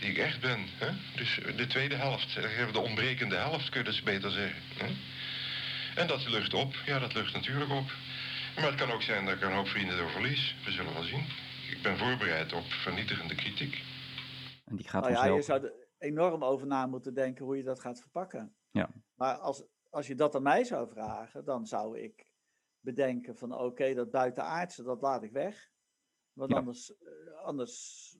die ik echt ben. Hè? Dus de tweede helft, eh, de ontbrekende helft kun je dus beter zeggen. Hè? En dat lucht op, ja dat lucht natuurlijk op. Maar het kan ook zijn dat ik er een hoop vrienden door verlies. We zullen wel zien. Ik ben voorbereid op vernietigende kritiek.
En die gaat
Nou ja,
vanzelf.
je zou enorm over na moeten denken hoe je dat gaat verpakken.
Ja.
Maar als, als je dat aan mij zou vragen, dan zou ik bedenken van oké, dat buitenaardse, dat laat ik weg. Want
Ja.
anders, eh, anders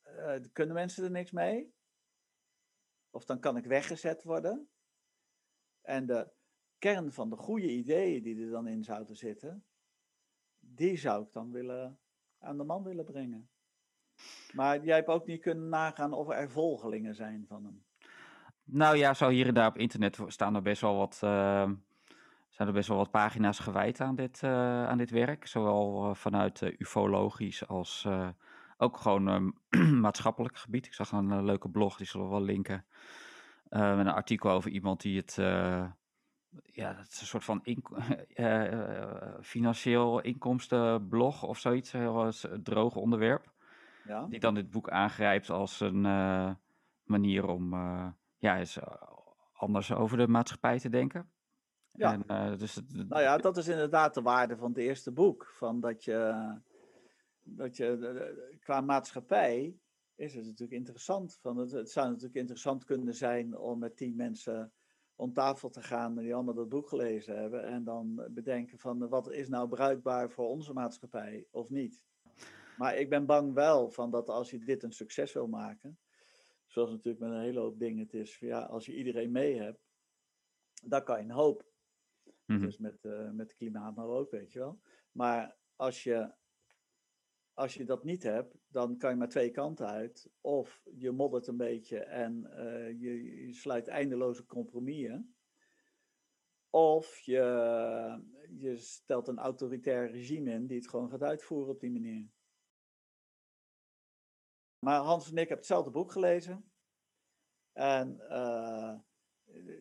eh, kunnen mensen er niks mee. Of dan kan ik weggezet worden. En de kern van de goede ideeën die er dan in zouden zitten, die zou ik dan willen, aan de man willen brengen. Maar jij hebt ook niet kunnen nagaan of er volgelingen zijn van hem.
Nou ja, zo hier en daar op internet staan er best wel wat, eh, zijn er best wel wat pagina's gewijd aan dit, eh, aan dit werk. Zowel eh, vanuit eh, ufologisch als ook gewoon ehm, maatschappelijk gebied. Ik zag een leuke blog, die zullen we wel linken. met een artikel over iemand die het, ja, dat is een soort van eh, eh, financieel inkomstenblog of zoiets. Heel droog onderwerp.
Ja?
Die dan dit boek aangrijpt als een eh, manier om eh, ja, eens eh, anders over de maatschappij te denken.
Ja.
En, dus het,
Nou ja, dat is inderdaad de waarde van het eerste boek. Van dat je, dat je qua maatschappij is het natuurlijk interessant. Van het, het zou natuurlijk interessant kunnen zijn om met tien mensen om tafel te gaan die allemaal dat boek gelezen hebben. En dan bedenken van wat is nou bruikbaar voor onze maatschappij of niet. Maar ik ben bang wel van dat als je dit een succes wil maken, zoals natuurlijk met een hele hoop dingen het is, ja, als je iedereen mee hebt, dan kan je een hoop.
mhm.
Dus met, eh met het klimaat nou ook, weet je wel. Maar als je, als je dat niet hebt, dan kan je maar twee kanten uit. Of je moddert een beetje en eh, je, je sluit eindeloze compromissen. Of je, je stelt een autoritair regime in die het gewoon gaat uitvoeren op die manier. Maar Hans en ik hebben hetzelfde boek gelezen. En eh,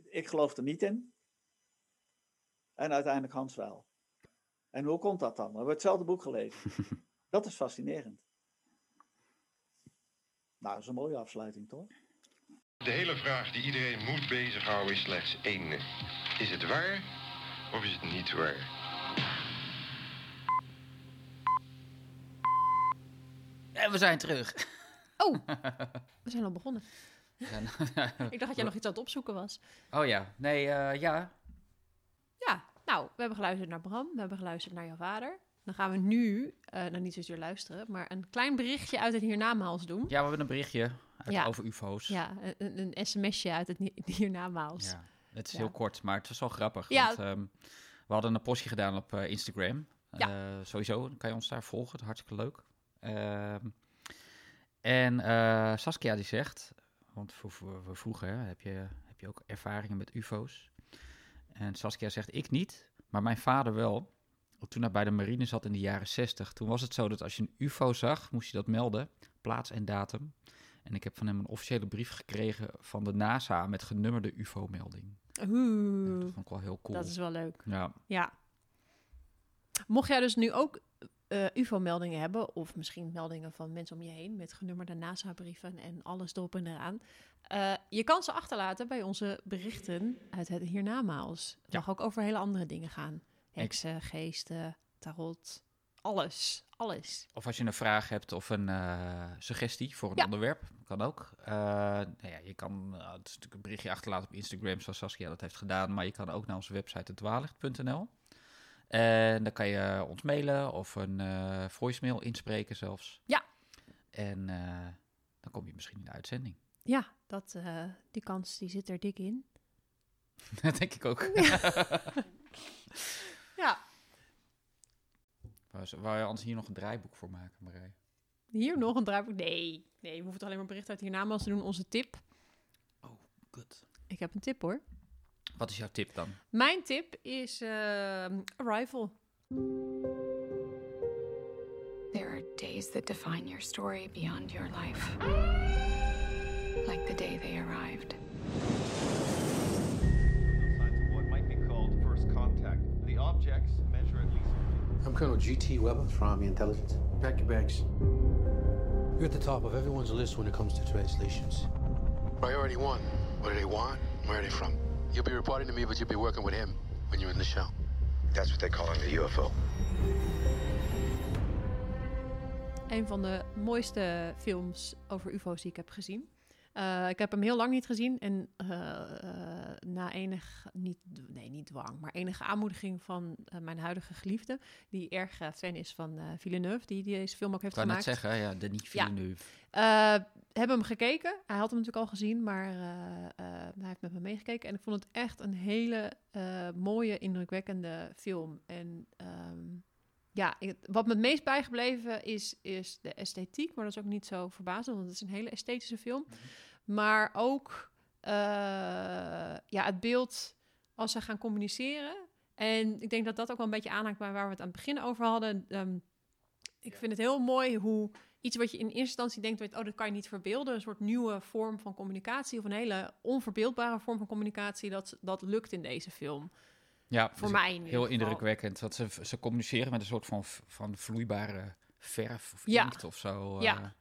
ik geloof er niet in. En uiteindelijk Hans wel. En hoe komt dat dan? We hebben hetzelfde boek gelezen. Dat is fascinerend. Nou, dat is een mooie afsluiting, toch?
De hele vraag die iedereen moet bezighouden is slechts één. Is het waar of is het niet waar?
En we zijn terug.
Oh, we zijn al begonnen. Ik dacht dat jij nog iets aan het opzoeken was.
oh ja, nee, eh, ja.
Ja, nou, we hebben geluisterd naar Bram, we hebben geluisterd naar jouw vader. Dan gaan we nu, eh nou niet zozeer luisteren, maar een klein berichtje uit het hiernamaals doen.
Ja, we hebben een berichtje uit,
Ja.
over ufo's.
Ja, een, een sms'je uit het hiernamaals.
Ja, het is
Ja.
heel kort, maar het was wel grappig.
Ja.
Want, ehm, we hadden een postje gedaan op eh, Instagram.
Ja.
Sowieso, kan je ons daar volgen. Hartstikke leuk. En eh, Saskia die zegt, want v- vroeger heb je, heb je ook ervaringen met ufo's. En Saskia zegt, ik niet, maar mijn vader wel. Toen hij bij de marine zat in de jaren 60, toen was het zo dat als je een ufo zag, moest je dat melden, plaats en datum. En ik heb van hem een officiële brief gekregen van de NASA met genummerde ufo-melding.
Oeh,
dat vond ik wel heel cool.
dat is wel leuk.
Ja,
Ja. Mocht jij dus nu ook eh, UFO-meldingen hebben, of misschien meldingen van mensen om je heen met genummerde NASA-brieven en alles erop en eraan, eh, je kan ze achterlaten bij onze berichten uit het hiernamaals. Het
Ja.
mag ook over hele andere dingen gaan. Heksen, geesten, tarot, alles, alles.
Of als je een vraag hebt of een eh, suggestie voor een
Ja.
onderwerp, kan ook. Eh, nou ja, je kan het natuurlijk een berichtje achterlaten op Instagram, zoals Saskia dat heeft gedaan. Maar je kan ook naar onze website dwaallicht.nl. En dan kan je ons mailen of een eh voicemail inspreken zelfs.
Ja.
En eh, dan kom je misschien in de uitzending.
Ja, dat, eh, die kans die zit er dik in.
Dat denk ik ook.
Ja,
ze- wou je anders hier nog een draaiboek voor maken, Marij?
hier nog een draaiboek. Nee, nee, we hoeven alleen maar bericht uit hiernamaals te doen. Onze tip.
Goed.
Ik heb een tip hoor.
Wat is jouw tip dan?
Mijn tip is ehm, Arrival.
There are days that define your story beyond your life. Like the day they arrived.
what might be called first contact. The objects measure at least.
I'm Colonel G.T. Weber from Army Intelligence. Pack your bags. You're at the top of everyone's list when it comes to translations. Priority one. What do they want? Where are they from? You'll be reporting to me, but you'll be working with him when you're in the show.
That's what they call in the UFO.
Een van de mooiste films over UFO's die ik heb gezien. Eh, ik heb hem heel lang niet gezien en eh, eh, na enig, niet, nee niet dwang, maar enige aanmoediging van mijn huidige geliefde, die erg fan is van Villeneuve, die, die deze film ook heeft
Ik wou net
gemaakt.
zeggen, ja, Denis
Ja.
Villeneuve.
Eh, hebben hem gekeken. Hij had hem natuurlijk al gezien, maar hij heeft met me meegekeken. En ik vond het echt een hele mooie, indrukwekkende film. En ehm, ja, ik- wat me het meest bijgebleven is, is de esthetiek. Maar dat is ook niet zo verbazend, want het is een hele esthetische film. Maar ook eh, ja, het beeld als ze gaan communiceren. En ik denk dat dat ook wel een beetje aanhaakt bij waar we het aan het begin over hadden. Ehm, ik vind het heel mooi hoe iets wat je in eerste instantie denkt, weet, oh, dat kan je niet verbeelden, een soort nieuwe vorm van communicatie of een hele onverbeeldbare vorm van communicatie, dat, dat lukt in deze film.
Ja,
Voor
dus
mij in
Heel indrukwekkend. Want ze, ze communiceren met een soort van, van vloeibare verf of
Ja.
inkt of zo. eh.
Ja.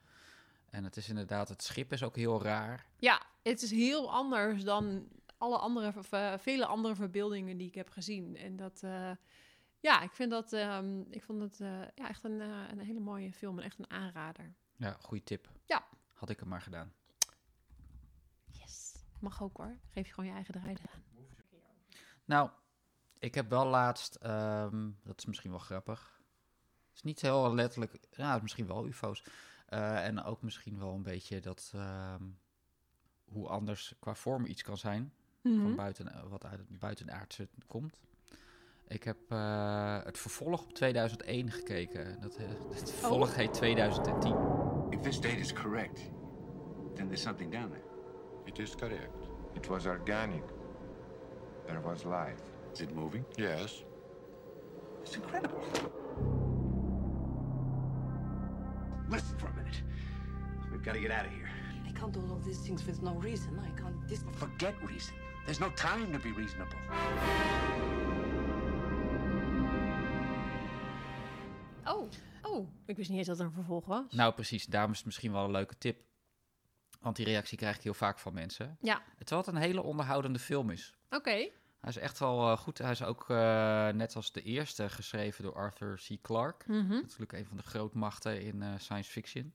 En het is inderdaad, het schip is ook heel raar.
Ja, het is heel anders dan alle andere, of, vele andere verbeeldingen die ik heb gezien. En dat, eh, ja, ik vind dat, ehm, ik vond het eh, ja, echt een, een hele mooie film en echt een aanrader.
Ja, goede tip.
Ja.
Had ik hem maar gedaan.
Yes. Mag ook hoor. Geef je gewoon je eigen draai eraan.
Nou, ik heb wel laatst, ehm, dat is misschien wel grappig. Het is niet heel letterlijk, ja, misschien wel UFO's. Eh, en ook misschien wel een beetje dat, ehm, hoe anders qua vorm iets kan zijn.
Mhm.
Van buiten, eh, wat uit het buitenaardse komt. Ik heb eh, het vervolg op 2001 gekeken. Dat, het vervolg heet 2010.
If this date is correct, then there's something down there.
It is correct. It was organic. There was life.
Is it moving?
Yes.
It's incredible. Listen for a minute. We've got to get out of here.
I can't do all of these things with no reason. I can't. This.
Forget reason. There's no time to be reasonable.
Oh, oh, ik wist niet eens dat er een vervolg was.
Nou, precies. Daarom is het misschien wel een leuke tip. Want die reactie krijg ik heel vaak van mensen.
Ja,
Terwijl het een hele onderhoudende film is.
oké.
Hij is echt wel eh, goed. Hij is ook eh, net als de eerste geschreven door Arthur C. Clarke.
Mhm.
Natuurlijk een van de grootmachten in eh, science fiction.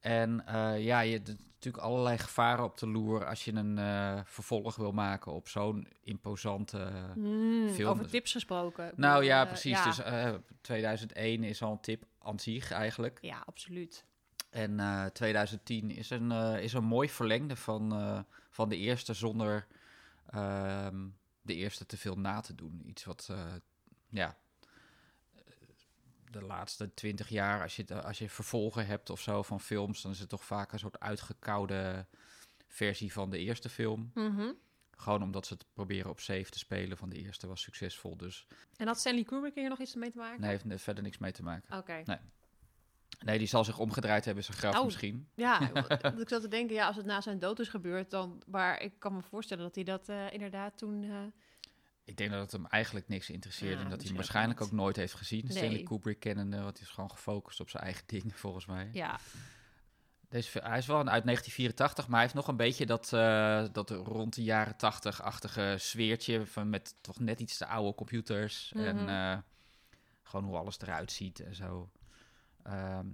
En ja, je hebt natuurlijk allerlei gevaren op de loer als je een vervolg wil maken op zo'n imposante
Mm,
film.
over tips gesproken.
Nou ja, precies.
ja.
Dus eh, 2001 is al een tip aan zich eigenlijk.
Ja, absoluut.
En eh, 2010 is een, is een mooi verlengde van, van de eerste zonder ehm, de eerste te veel na te doen. Iets wat, eh, ja, de laatste twintig jaar, als je, als je vervolgen hebt of zo van films, dan is het toch vaak een soort uitgekoude versie van de eerste film.
Mhm.
Gewoon omdat ze het proberen op safe te spelen van de eerste was succesvol. Dus
En had Stanley Kubrick hier nog iets mee te maken?
nee, heeft er verder niks mee te maken.
Oké.
Nee. Nee, die zal zich omgedraaid hebben zijn graf
Oh,
misschien.
Ja, ik zat te denken, ja, als het na zijn dood is gebeurd, dan... Maar ik kan me voorstellen dat hij dat eh, inderdaad toen... eh,
Ik denk dat het hem eigenlijk niks interesseerde.
Ja,
en dat hij hem waarschijnlijk ook nooit heeft gezien.
Nee.
Stanley Kubrick kennende, want hij is gewoon gefocust op zijn eigen ding, volgens mij.
ja,
Deze, hij is wel een uit 1984, maar hij heeft nog een beetje dat, eh, dat rond de jaren 80-achtige sfeertje. Van met toch net iets te oude computers. En
Mhm.
gewoon hoe alles eruit ziet en zo. Ehm,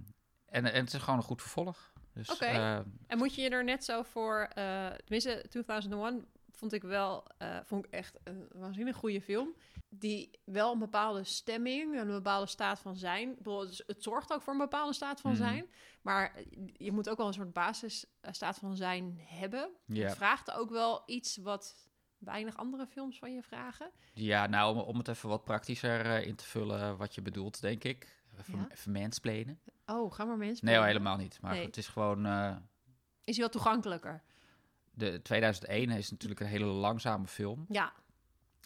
en, en het is gewoon een goed vervolg. Dus,
Oké.
eh,
En moet je je er net zo voor... eh tenminste, 2001 vond ik wel... eh, vond ik echt een waanzinnig goede film. Die wel een bepaalde stemming, een bepaalde staat van zijn... Het, zorgt ook voor een bepaalde staat van
Mhm.
zijn. Maar je moet ook wel een soort basisstaat van zijn hebben. Het vraagt ook wel iets wat weinig andere films van je vragen.
Ja, nou, om, om het even wat praktischer in te vullen wat je bedoelt, denk ik. Even, even mansplainen.
Oh, ga maar mensen.
Nee, helemaal niet. Maar
Nee.
het is gewoon... eh,
Is hij wat toegankelijker?
de 2001 is natuurlijk een hele langzame film.
Ja.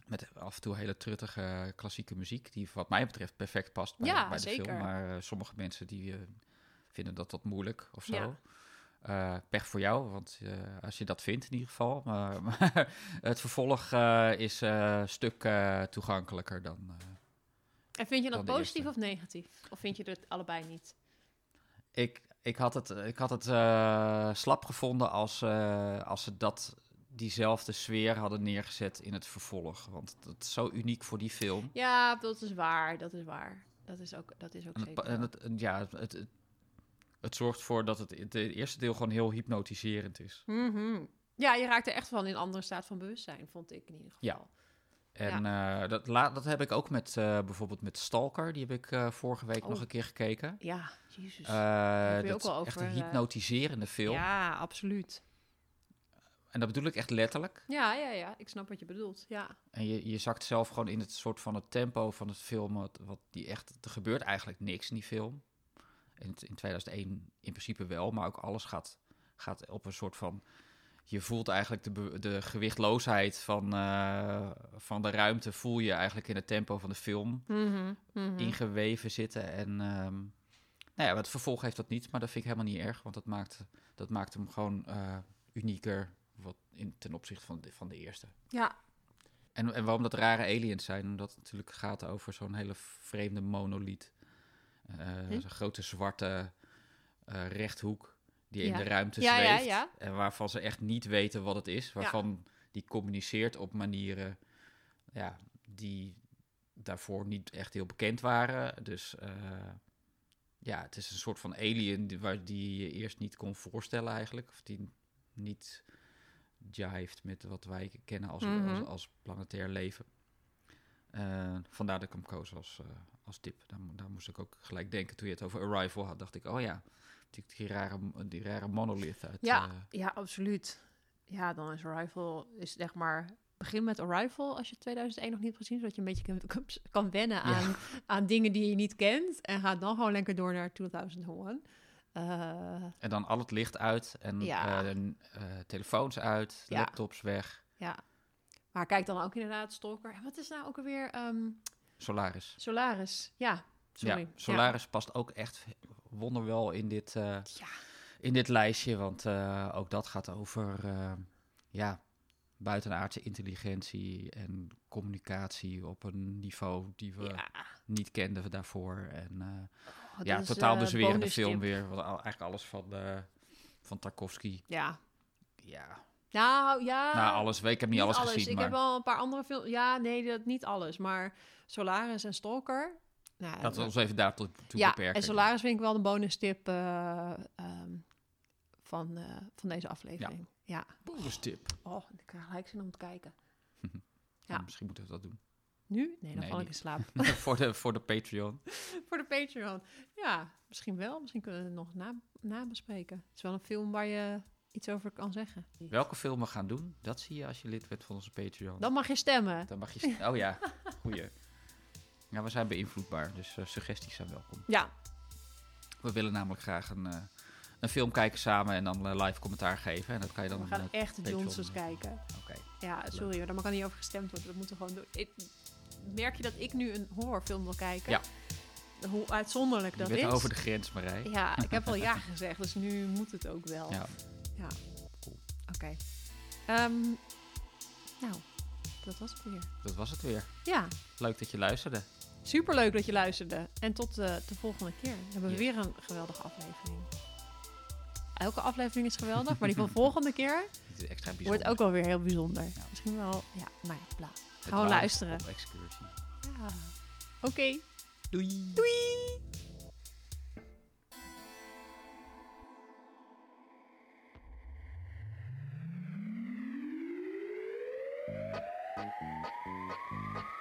Met af en toe hele truttige klassieke muziek. Die wat mij betreft perfect past bij,
Ja,
bij de
zeker.
film. Maar eh, sommige mensen die eh, vinden dat dat moeilijk of zo.
Ja.
Pech voor jou, want als je dat vindt in ieder geval. Maar, maar het vervolg is een stuk toegankelijker dan...
En vind je dat positief of negatief? Of vind je het allebei niet?
Ik, ik had het, ik had het eh, slap gevonden als, eh, als ze dat, diezelfde sfeer hadden neergezet in het vervolg. Want dat is zo uniek voor die film.
Ja, dat is waar. Dat is waar. Dat is ook, dat is ook
En
zeker.
en het, ja, het, het, zorgt ervoor dat het, het eerste deel gewoon heel hypnotiserend is.
Mhm. Ja, je raakt er echt van in een andere staat van bewustzijn, vond ik in ieder geval.
Ja. En eh, dat, dat heb ik ook met eh, bijvoorbeeld met Stalker. Die heb ik eh, vorige week
Oh.
nog een keer gekeken.
Ja, jezus. Daar
dat
ook wel
is echt een hypnotiserende film.
Ja, absoluut.
En dat bedoel ik echt letterlijk.
Ja, ja, ja. Ik snap wat je bedoelt. Ja.
En je, je zakt zelf gewoon in het soort van het tempo van het film. Wat, wat die echt, er gebeurt eigenlijk niks in die film. In, in 2001 in principe wel, maar ook alles gaat, gaat op een soort van. Je voelt eigenlijk de, de gewichtloosheid van, eh, van de ruimte. Voel je eigenlijk in het tempo van de film
Mhm, mhm.
ingeweven zitten. En ehm, nou ja, het vervolg heeft dat niet, maar dat vind ik helemaal niet erg. Want dat maakt, dat maakt hem gewoon eh, unieker wat in, ten opzichte van de, van de eerste.
Ja.
En, en waarom dat rare aliens zijn? Omdat het natuurlijk gaat over zo'n hele vreemde monoliet. Eh,
Hm?
Zo'n grote zwarte rechthoek die in de ruimte zweeft. En waarvan ze echt niet weten wat het is. Waarvan die communiceert op manieren ja, die daarvoor niet echt heel bekend waren. Dus eh, ja, het is een soort van alien die, waar, die je eerst niet kon voorstellen eigenlijk. Of die niet jived met wat wij kennen als,
Mhm.
als, als planetair leven. Eh, vandaar dat ik hem koos als, eh, als tip. Daar, daar moest ik ook gelijk denken toen je het over Arrival had. Dacht ik, oh ja, die, die, rare, die rare monolith uit...
Ja,
eh,
ja, absoluut. Ja, dan is Arrival, is zeg maar... Begin met Arrival als je 2001 nog niet hebt gezien, zodat je een beetje kan, kan- wennen
Ja.
aan, aan dingen die je niet kent. En ga dan gewoon lekker door naar 2001. Eh,
En dan al het licht uit en
Ja.
eh, telefoons uit,
Ja.
laptops weg,
ja. Maar kijk dan ook inderdaad Stalker. En wat is nou ook alweer ehm,
Solaris.
Solaris? Ja, sorry.
Ja, Solaris past ook echt wonderwel in dit, eh, in dit lijstje, want eh, ook dat gaat over eh, ja, buitenaardse intelligentie en communicatie op een niveau die we niet kenden daarvoor. En eh, ja,
is,
totaal
eh,
bezwerende
bonustip.
film weer, want eigenlijk alles van, van Tarkovsky.
Ja.
Ja.
Nou, ja.
Nou, alles. Ik heb niet alles gezien,
Ik
maar-
heb wel een paar andere films. Ja, nee, dat niet alles. Maar Solaris en Stalker. Nou,
Laten we ons even daartoe toe
ja,
beperken.
en Solaris vind ik wel de bonus tip eh, ehm, van, eh, van deze aflevering. Ja.
Bonus tip.
Oh, ik krijg gelijk zin om te kijken.
Ja.
Ja.
Misschien moeten we dat doen.
Nu? Nee, dan val ik in slaap.
voor, de, voor de Patreon.
Voor de Patreon. Ja, misschien wel. Misschien kunnen we het nog na, nabespreken. Het is wel een film waar je iets over kan zeggen.
Welke film we gaan doen, dat zie je als je lid bent van onze Patreon.
Dan mag je stemmen.
Dan mag je st- Oh ja, goeie. Ja, we zijn beïnvloedbaar, dus eh, suggesties zijn welkom.
Ja.
We willen namelijk graag een, eh, een film kijken samen en dan eh, live commentaar geven. En dat kan je dan
We gaan echt de Johnsons kijken.
Oké.
Ja, sorry, maar daar kan niet over gestemd worden. Dat moeten we gewoon doen. Ik, merk je dat ik nu een horrorfilm wil kijken?
Ja.
Hoe uitzonderlijk
Je
dat
bent
is.
over de grens, Marij.
Ja, ik heb al ja gezegd, dus nu moet het ook wel.
Ja.
Ja. Oké. Ehm, nou, dat was het weer.
Dat was het weer.
Ja.
Leuk dat je luisterde.
Superleuk dat je luisterde. En tot eh, de volgende keer. Dan hebben we
Yes.
weer een geweldige aflevering. Elke aflevering is geweldig, maar die van volgende keer
is extra
wordt ook wel weer heel bijzonder. Misschien wel, ja, nou ja, bla. Gewoon luisteren.
Excursie.
Ja. Oké.
Doei.
Doei.
You